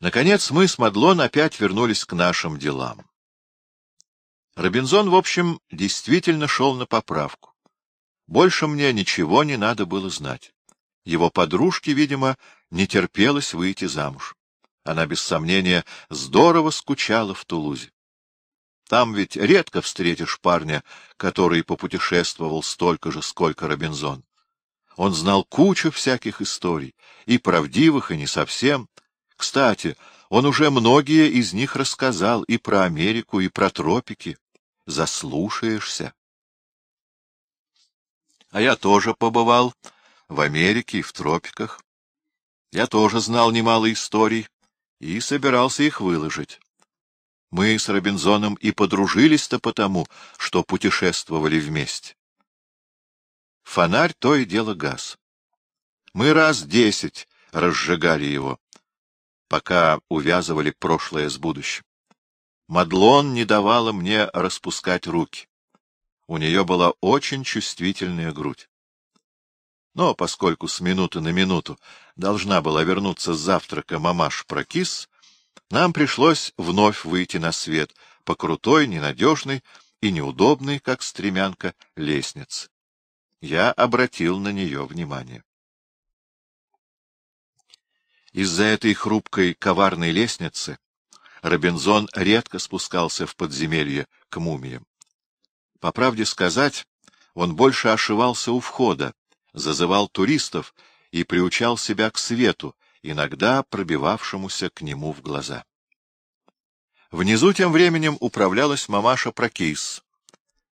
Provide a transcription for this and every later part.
Наконец мы с Мадлон опять вернулись к нашим делам. Робинзон, в общем, действительно шел на поправку. Больше мне ничего не надо было знать. Его подружке, видимо, не терпелось выйти замуж. Она, без сомнения, здорово скучала в Тулузе. Там ведь редко встретишь парня, который попутешествовал столько же, сколько Робинзон. Он знал кучу всяких историй, и правдивых, и не совсем. Кстати, он уже многие из них рассказал и про Америку, и про тропики. Заслушаешься. А я тоже побывал в Америке и в тропиках. Я тоже знал немало историй и собирался их выложить. Мы с Робинзоном и подружились-то потому, что путешествовали вместе. Фонарь то и дело газ. Мы раз десять разжигали его, пока увязывали прошлое с будущим. Мадлон не давала мне распускать руки. У нее была очень чувствительная грудь. Но поскольку с минуты на минуту должна была вернуться с завтрака мамаш Прокис, нам пришлось вновь выйти на свет по крутой, ненадежной и неудобной, как стремянка, лестнице. Я обратил на нее внимание. Из-за этой хрупкой, коварной лестницы Робинзон редко спускался в подземелье к мумиям. По правде сказать, он больше ошивался у входа, зазывал туристов и приучал себя к свету, иногда пробивавшемуся к нему в глаза. Внизу тем временем управлялась мамаша Прокейс.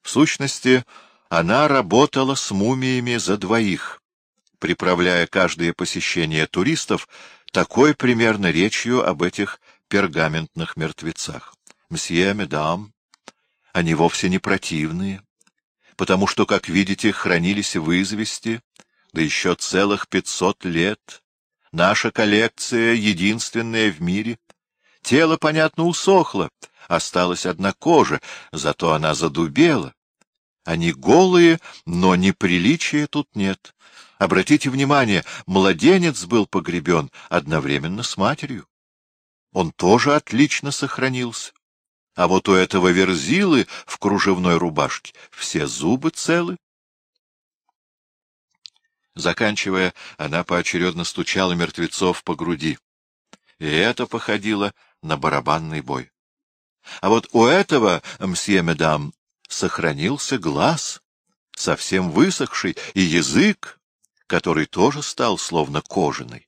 В сущности, она работала с мумиями за двоих, приправляя каждое посещение туристов такой примерно речью об этих пергаментных мертвецах. «Мсье, медам, они вовсе не противные, потому что, как видите, хранились в извести, да еще целых пятьсот лет. Наша коллекция единственная в мире. Тело, понятно, усохло, осталась одна кожа, зато она задубела. Они голые, но неприличия тут нет. Обратите внимание, младенец был погребен одновременно с матерью. Он тоже отлично сохранился. А вот у этого верзилы в кружевной рубашке все зубы целы. Заканчивая, она поочередно стучала мертвецов по груди. И это походило на барабанный бой. А вот у этого, мсье медам, сохранился глаз, совсем высохший, и язык, который тоже стал словно кожаный.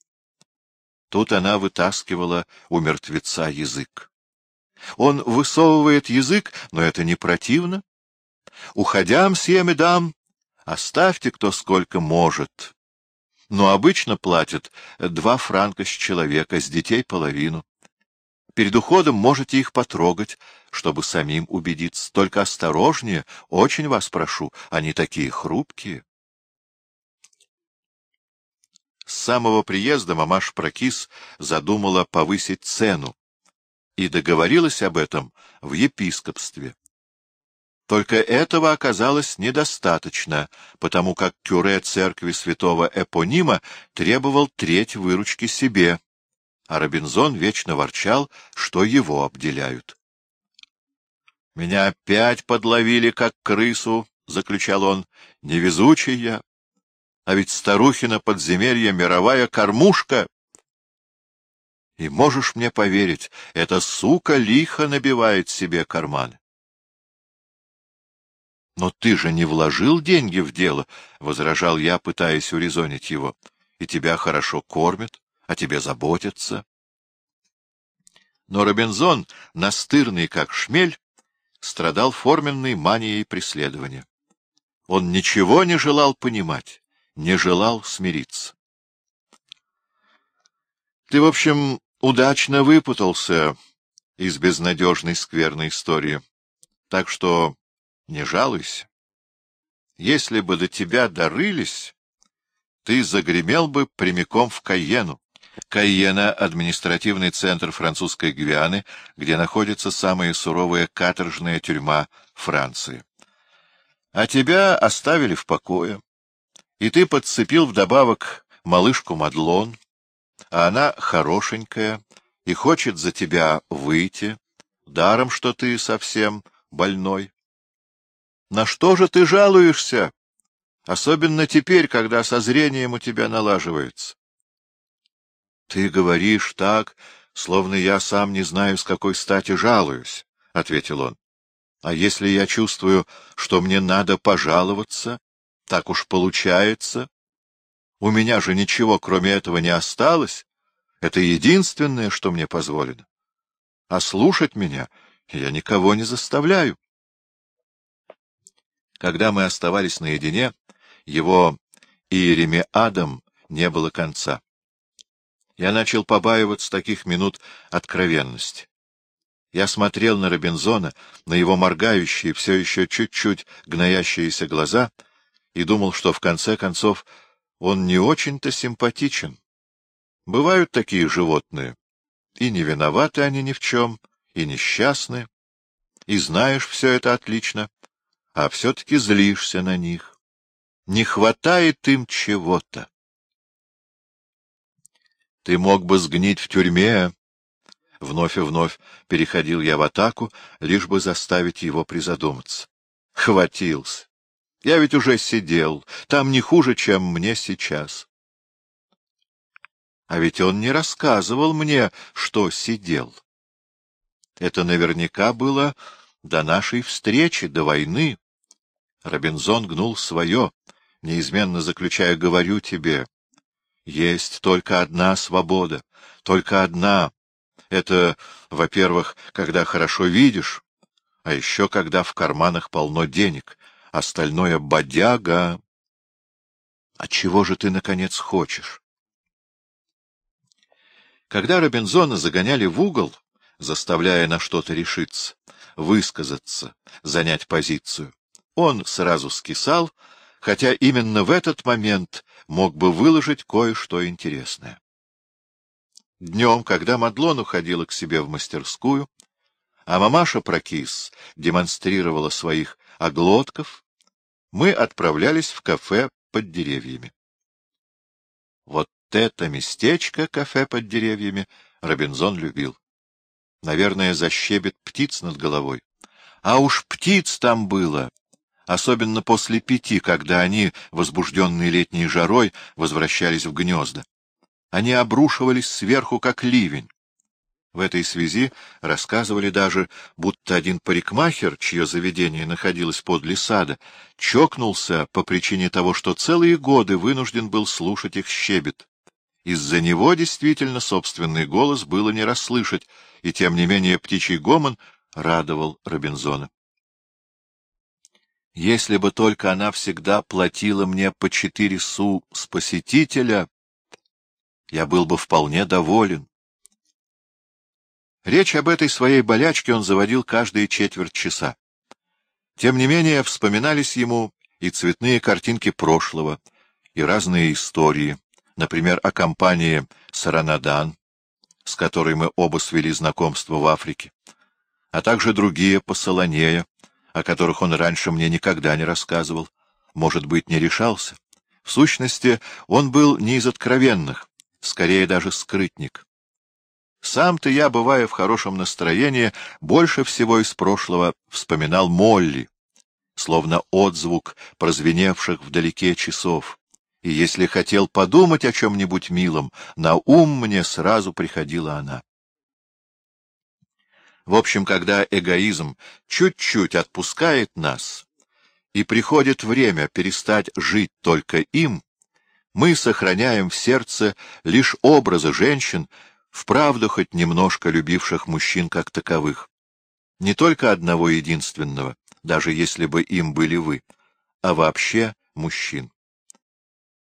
Тут она вытаскивала у мертвеца язык. Он высовывает язык, но это не противно. Уходя, мсье медам, Оставьте кто сколько может. Но обычно платят два франка с человека, с детей половину. Перед уходом можете их потрогать, чтобы самим убедиться. Только осторожнее, очень вас прошу, они такие хрупкие. С самого приезда мамаш Прокис задумала повысить цену и договорилась об этом в епископстве. Только этого оказалось недостаточно, потому как кюре церкви святого Эпонима требовал треть выручки себе, а Робинзон вечно ворчал, что его обделяют. — Меня опять подловили, как крысу, — заключал он, — невезучий я. А ведь старухина подземелья мировая кормушка. И можешь мне поверить, эта сука лихо набивает себе карманы. — Но ты же не вложил деньги в дело, — возражал я, пытаясь урезонить его. — И тебя хорошо кормят, о тебе заботятся. Но Робинзон, настырный как шмель, страдал форменной манией преследования. Он ничего не желал понимать, не желал смириться. — Ты, в общем, удачно выпутался из безнадежной скверной истории, так что не жалуйся. Если бы до тебя дорылись, ты загремел бы прямиком в Кайену. Кайена — административный центр французской Гвианы, где находится самая суровая каторжная тюрьма Франции. А тебя оставили в покое, и ты подцепил вдобавок малышку Мадлон, а она хорошенькая, и хочет за тебя выйти, даром, что ты совсем больной. На что же ты жалуешься, особенно теперь, когда со зрением у тебя налаживается? Ты говоришь так, словно я сам не знаю, с какой стати жалуюсь, — ответил он. А если я чувствую, что мне надо пожаловаться, так уж получается. У меня же ничего, кроме этого, не осталось. Это единственное, что мне позволено. А слушать меня я никого не заставляю. Когда мы оставались наедине, его Иеремиадом не было конца. Я начал побаиваться таких минут откровенности. Я смотрел на Робинзона, на его моргающие, все еще чуть-чуть гноящиеся глаза, и думал, что в конце концов он не очень-то симпатичен. Бывают такие животные, и не виноваты они ни в чем, и несчастны, и знаешь все это отлично, а все-таки злишься на них. Не хватает им чего-то. Ты мог бы сгнить в тюрьме, Вновь и вновь переходил я в атаку, лишь бы заставить его призадуматься. Хватился. Я ведь уже сидел, там не хуже, чем мне сейчас. А ведь он не рассказывал мне, что сидел. Это наверняка было до нашей встречи, до войны. Робинзон гнул свое, неизменно заключая «говорю тебе». Есть только одна свобода, только одна, это, во-первых, когда хорошо видишь, а еще когда в карманах полно денег, остальное — бодяга. А чего же ты, наконец, хочешь? Когда Робинзона загоняли в угол, заставляя на что-то решиться, высказаться, занять позицию, он сразу скисал, хотя именно в этот момент мог бы выложить кое-что интересное. Днем, когда Мадлон уходила к себе в мастерскую, а мамаша Прокис демонстрировала своих оглотков, мы отправлялись в кафе под деревьями. Вот это местечко, кафе под деревьями, Робинзон любил. Наверное, защебет птиц над головой. А уж птиц там было, особенно после пяти, когда они, возбужденные летней жарой, возвращались в гнезда. Они обрушивались сверху, как ливень. В этой связи рассказывали даже, будто один парикмахер, чье заведение находилось подле сада, чокнулся по причине того, что целые годы вынужден был слушать их щебет. Из-за него действительно собственный голос было не расслышать, и тем не менее птичий гомон радовал Робинзона. Если бы только она всегда платила мне по четыре су с посетителя, я был бы вполне доволен. Речь об этой своей болячке он заводил каждые четверть часа. Тем не менее, вспоминались ему и цветные картинки прошлого, и разные истории, например, о компании «Саранадан», с которой мы оба свели знакомство в Африке, а также другие по Солонея, о которых он раньше мне никогда не рассказывал, может быть, не решался. В сущности, он был не из откровенных, скорее даже скрытник. Сам-то я, бывая в хорошем настроении, больше всего из прошлого вспоминал Молли, словно отзвук прозвеневших вдалеке часов. И если хотел подумать о чем-нибудь милом, на ум мне сразу приходила она. В общем, когда эгоизм чуть-чуть отпускает нас, и приходит время перестать жить только им, мы сохраняем в сердце лишь образы женщин, вправду хоть немножко любивших мужчин как таковых. Не только одного единственного, даже если бы им были вы, а вообще мужчин.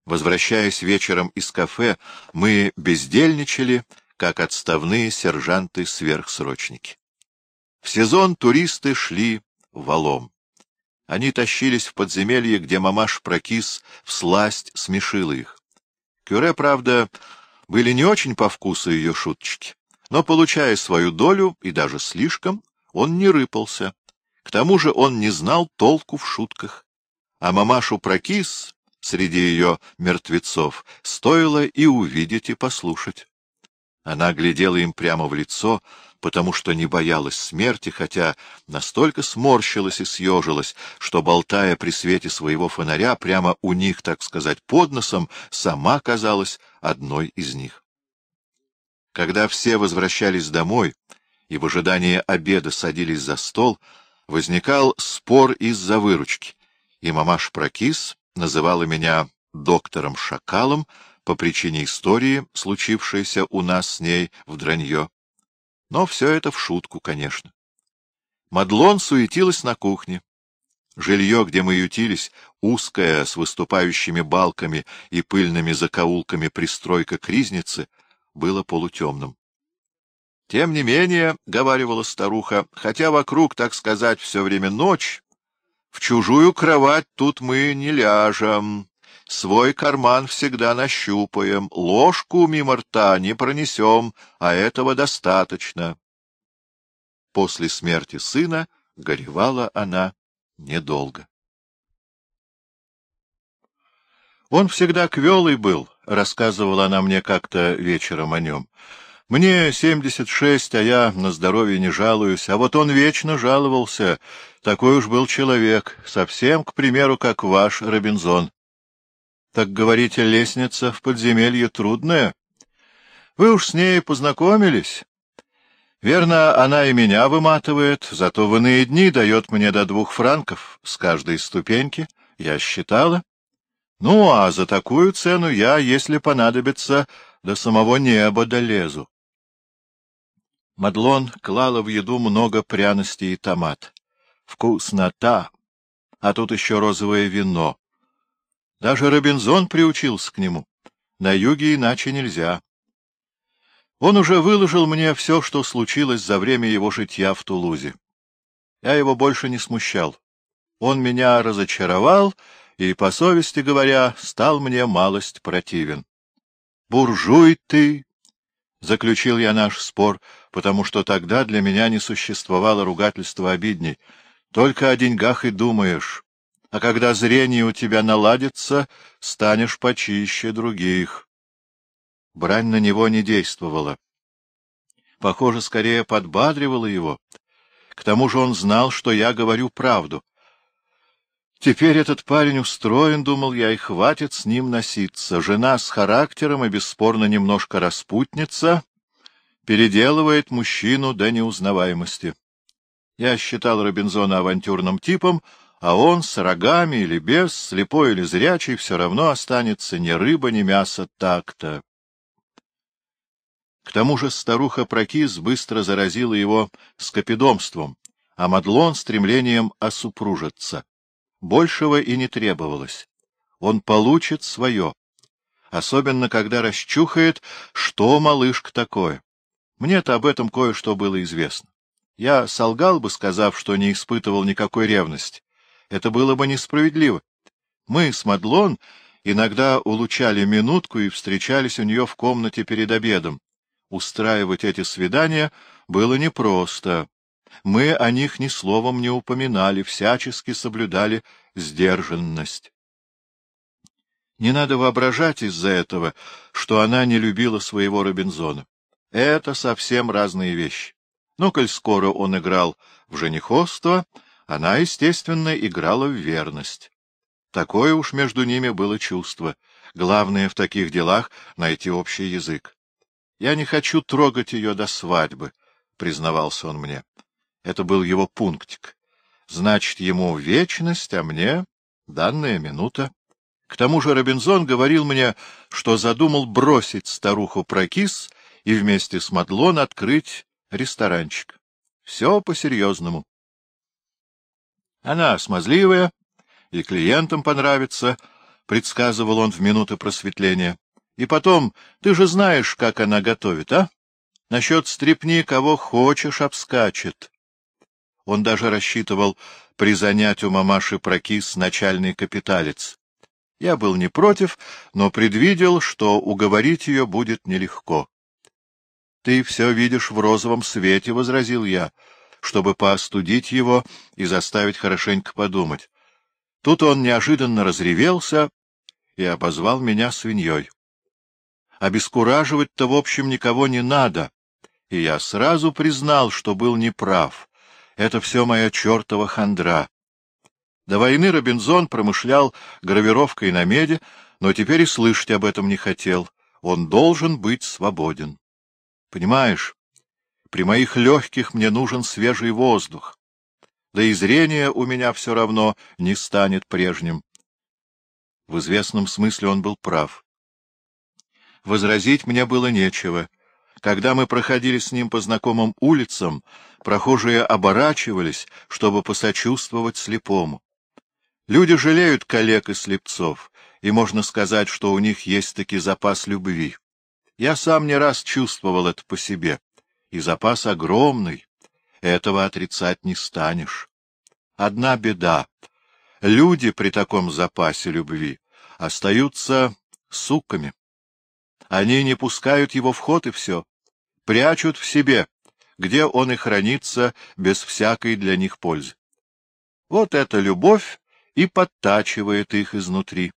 Возвращаясь вечером из кафе, мы бездельничали, как отставные сержанты-сверхсрочники. В сезон туристы шли валом. Они тащились в подземелье, где мамаш прокис, всласть смешила их. Кюре, правда, были не очень по вкусу ее шуточки, но, получая свою долю, и даже слишком, он не рыпался. К тому же он не знал толку в шутках. А мамашу прокис среди ее мертвецов стоило и увидеть, и послушать. Она глядела им прямо в лицо, потому что не боялась смерти, хотя настолько сморщилась и съежилась, что, болтая при свете своего фонаря, прямо у них, так сказать, под носом, сама казалась одной из них. Когда все возвращались домой и в ожидании обеда садились за стол, возникал спор из-за выручки, и мамаш Прокис называла меня доктором Шакалом по причине истории, случившейся у нас с ней в Дранье. Но все это в шутку, конечно. Мадлон суетилась на кухне. Жилье, где мы ютились, узкое, с выступающими балками и пыльными закоулками пристройка к ризнице, было полутемным. — Тем не менее, — говаривала старуха, — хотя вокруг, так сказать, все время ночь, в чужую кровать тут мы не ляжем, свой карман всегда нащупаем, ложку мимо рта не пронесем, а этого достаточно. После смерти сына горевала она недолго. Он всегда квелый был, — рассказывала она мне как-то вечером о нем. Мне семьдесят шесть, а я на здоровье не жалуюсь, а вот он вечно жаловался. Такой уж был человек, совсем, к примеру, как ваш Робинзон. Так, говорите, лестница в подземелье трудная? Вы уж с ней познакомились? Верно, она и меня выматывает, зато в иные дни дает мне до двух франков с каждой ступеньки, я считала. Ну, а за такую цену я, если понадобится, до самого неба долезу. Мадлон клала в еду много пряностей и томат. Вкуснота! А тут еще розовое вино. Даже Робинзон приучился к нему. На юге иначе нельзя. Он уже выложил мне все, что случилось за время его житья в Тулузе. Я его больше не смущал. Он меня разочаровал и, по совести говоря, стал мне малость противен. — Буржуй ты! — заключил я наш спор, потому что тогда для меня не существовало ругательства обидней. Только о деньгах и думаешь а когда зрение у тебя наладится, станешь почище других. Брань на него не действовала. Похоже, скорее подбадривала его. К тому же он знал, что я говорю правду. Теперь этот парень устроен, думал я, и хватит с ним носиться. Жена с характером и, бесспорно, немножко распутница переделывает мужчину до неузнаваемости. Я считал Робинзона авантюрным типом, а он с рогами или без, слепой или зрячий, все равно останется ни рыба, ни мясо так-то. К тому же старуха Прокис быстро заразила его скопидомством, а Мадлон — стремлением осупружиться. Большего и не требовалось. Он получит свое, особенно когда расчухает, что малышка такое. Мне-то об этом кое-что было известно. Я солгал бы, сказав, что не испытывал никакой ревности. Это было бы несправедливо. Мы с Мадлон иногда улучали минутку и встречались у нее в комнате перед обедом. Устраивать эти свидания было непросто. Мы о них ни словом не упоминали, всячески соблюдали сдержанность. Не надо воображать из-за этого, что она не любила своего Робинзона. Это совсем разные вещи. Но коль скоро он играл в женихоство, она, естественно, играла в верность. Такое уж между ними было чувство. Главное в таких делах — найти общий язык. «Я не хочу трогать ее до свадьбы», — признавался он мне. Это был его пунктик. Значит, ему вечность, а мне — данная минута. К тому же Робинзон говорил мне, что задумал бросить старуху Прокис и вместе с Мадлон открыть ресторанчик. Все по-серьезному. Она смазливая, и клиентам понравится, — предсказывал он в минуты просветления. И потом, ты же знаешь, как она готовит, а? Насчет стрепни кого хочешь обскачет. Он даже рассчитывал призанять у мамаши прокис начальный капиталец. Я был не против, но предвидел, что уговорить ее будет нелегко. — Ты все видишь в розовом свете, — возразил я чтобы поостудить его и заставить хорошенько подумать. Тут он неожиданно разревелся и обозвал меня свиньей. Обескураживать-то, в общем, никого не надо. И я сразу признал, что был неправ. Это все моя чертова хандра. До войны Робинзон промышлял гравировкой на меди, но теперь и слышать об этом не хотел. Он должен быть свободен. Понимаешь, при моих легких мне нужен свежий воздух. Да и зрение у меня все равно не станет прежним. В известном смысле он был прав. Возразить мне было нечего. Когда мы проходили с ним по знакомым улицам, прохожие оборачивались, чтобы посочувствовать слепому. Люди жалеют коллег и слепцов, и можно сказать, что у них есть таки запас любви. Я сам не раз чувствовал это по себе, и запас огромный, этого отрицать не станешь. Одна беда — люди при таком запасе любви остаются суками. Они не пускают его в ход, и все. Прячут в себе, где он и хранится без всякой для них пользы. Вот эта любовь и подтачивает их изнутри.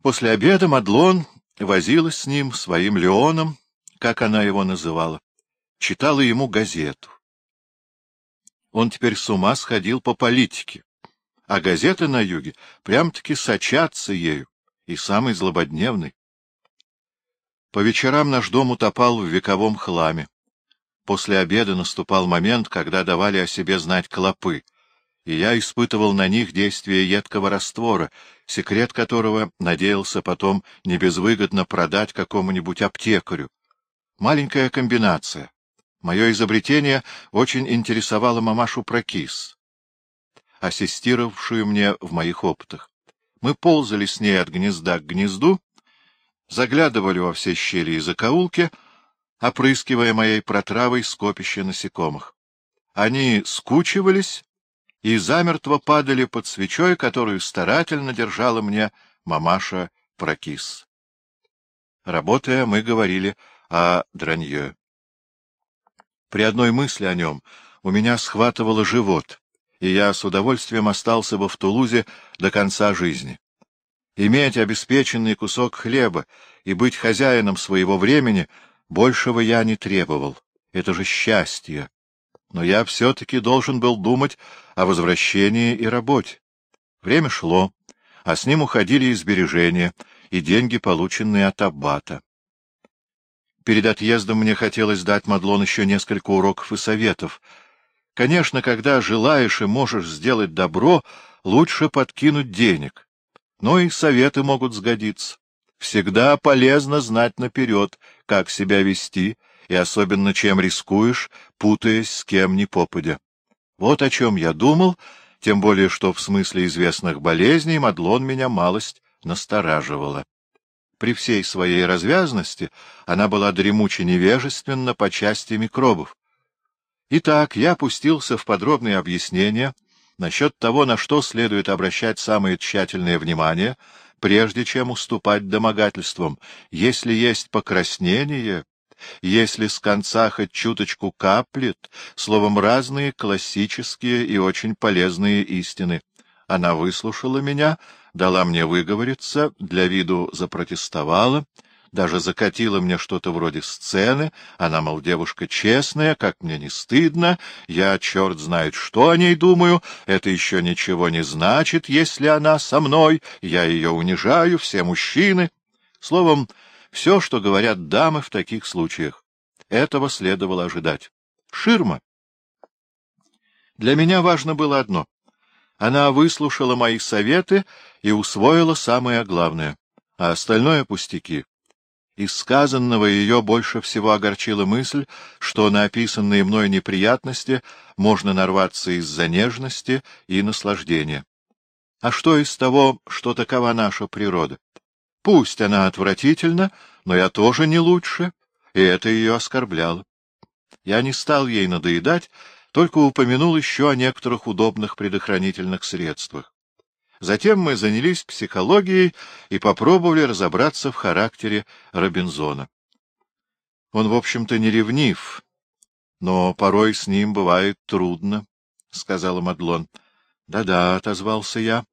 После обеда Мадлон возилась с ним, своим Леоном, как она его называла, читала ему газету. Он теперь с ума сходил по политике, а газеты на юге прям-таки сочатся ею, и самый злободневный. По вечерам наш дом утопал в вековом хламе. После обеда наступал момент, когда давали о себе знать клопы, и я испытывал на них действие едкого раствора, секрет которого надеялся потом не безвыгодно продать какому-нибудь аптекарю. Маленькая комбинация. Мое изобретение очень интересовало мамашу Прокис, ассистировавшую мне в моих опытах. Мы ползали с ней от гнезда к гнезду, заглядывали во все щели и закоулки, опрыскивая моей протравой скопище насекомых. Они скучивались и замертво падали под свечой, которую старательно держала мне мамаша Прокис. Работая, мы говорили о Дранье. При одной мысли о нем у меня схватывало живот, и я с удовольствием остался бы в Тулузе до конца жизни. Иметь обеспеченный кусок хлеба и быть хозяином своего времени большего я не требовал. Это же счастье но я все-таки должен был думать о возвращении и работе. Время шло, а с ним уходили и сбережения, и деньги, полученные от аббата. Перед отъездом мне хотелось дать Мадлон еще несколько уроков и советов. Конечно, когда желаешь и можешь сделать добро, лучше подкинуть денег. Но и советы могут сгодиться. Всегда полезно знать наперед, как себя вести — и особенно чем рискуешь, путаясь с кем ни попадя. Вот о чем я думал, тем более что в смысле известных болезней Мадлон меня малость настораживала. При всей своей развязности она была дремуче невежественна по части микробов. Итак, я пустился в подробные объяснения насчет того, на что следует обращать самое тщательное внимание, прежде чем уступать домогательствам. Если есть покраснение, если с конца хоть чуточку каплет, словом, разные классические и очень полезные истины. Она выслушала меня, дала мне выговориться, для виду запротестовала, даже закатила мне что-то вроде сцены. Она, мол, девушка честная, как мне не стыдно, я черт знает что о ней думаю, это еще ничего не значит, если она со мной, я ее унижаю, все мужчины. Словом, все, что говорят дамы в таких случаях. Этого следовало ожидать. Ширма. Для меня важно было одно. Она выслушала мои советы и усвоила самое главное, а остальное — пустяки. Из сказанного ее больше всего огорчила мысль, что на описанные мной неприятности можно нарваться из-за нежности и наслаждения. А что из того, что такова наша природа? Пусть она отвратительна, но я тоже не лучше, и это ее оскорбляло. Я не стал ей надоедать, только упомянул еще о некоторых удобных предохранительных средствах. Затем мы занялись психологией и попробовали разобраться в характере Робинзона. Он, в общем-то, не ревнив, но порой с ним бывает трудно, — сказала Мадлон. «Да — Да-да, — отозвался я,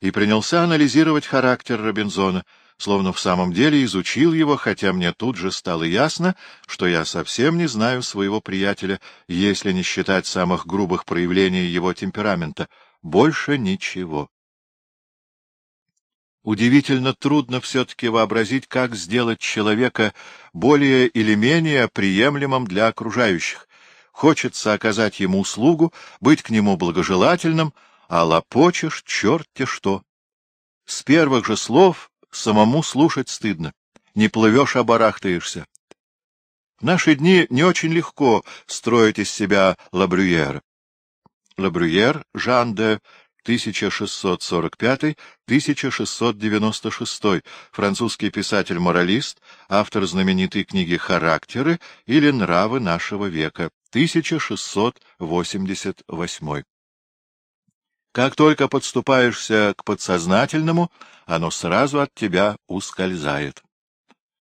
и принялся анализировать характер Робинзона — словно в самом деле изучил его, хотя мне тут же стало ясно, что я совсем не знаю своего приятеля, если не считать самых грубых проявлений его темперамента. Больше ничего. Удивительно трудно все-таки вообразить, как сделать человека более или менее приемлемым для окружающих. Хочется оказать ему услугу, быть к нему благожелательным, а лопочешь черт-те что. С первых же слов самому слушать стыдно. Не плывешь, а барахтаешься. В наши дни не очень легко строить из себя Лабрюера. Лабрюер Жан де 1645-1696, французский писатель-моралист, автор знаменитой книги «Характеры» или «Нравы нашего века», 1688. Как только подступаешься к подсознательному, оно сразу от тебя ускользает.